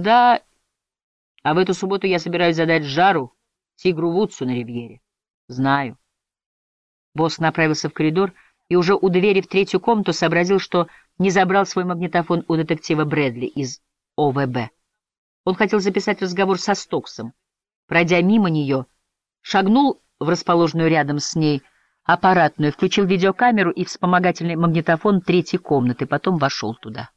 Да, а в эту субботу я собираюсь задать жару Тигру Вудсу на ривьере. Знаю. Босс направился в коридор и уже у двери в третью комнату сообразил, что не забрал свой магнитофон у детектива Брэдли из ОВБ. Он хотел записать разговор со Стоксом. Пройдя мимо нее, шагнул в расположенную рядом с ней аппаратную, включил видеокамеру и вспомогательный магнитофон третьей комнаты, потом вошел туда.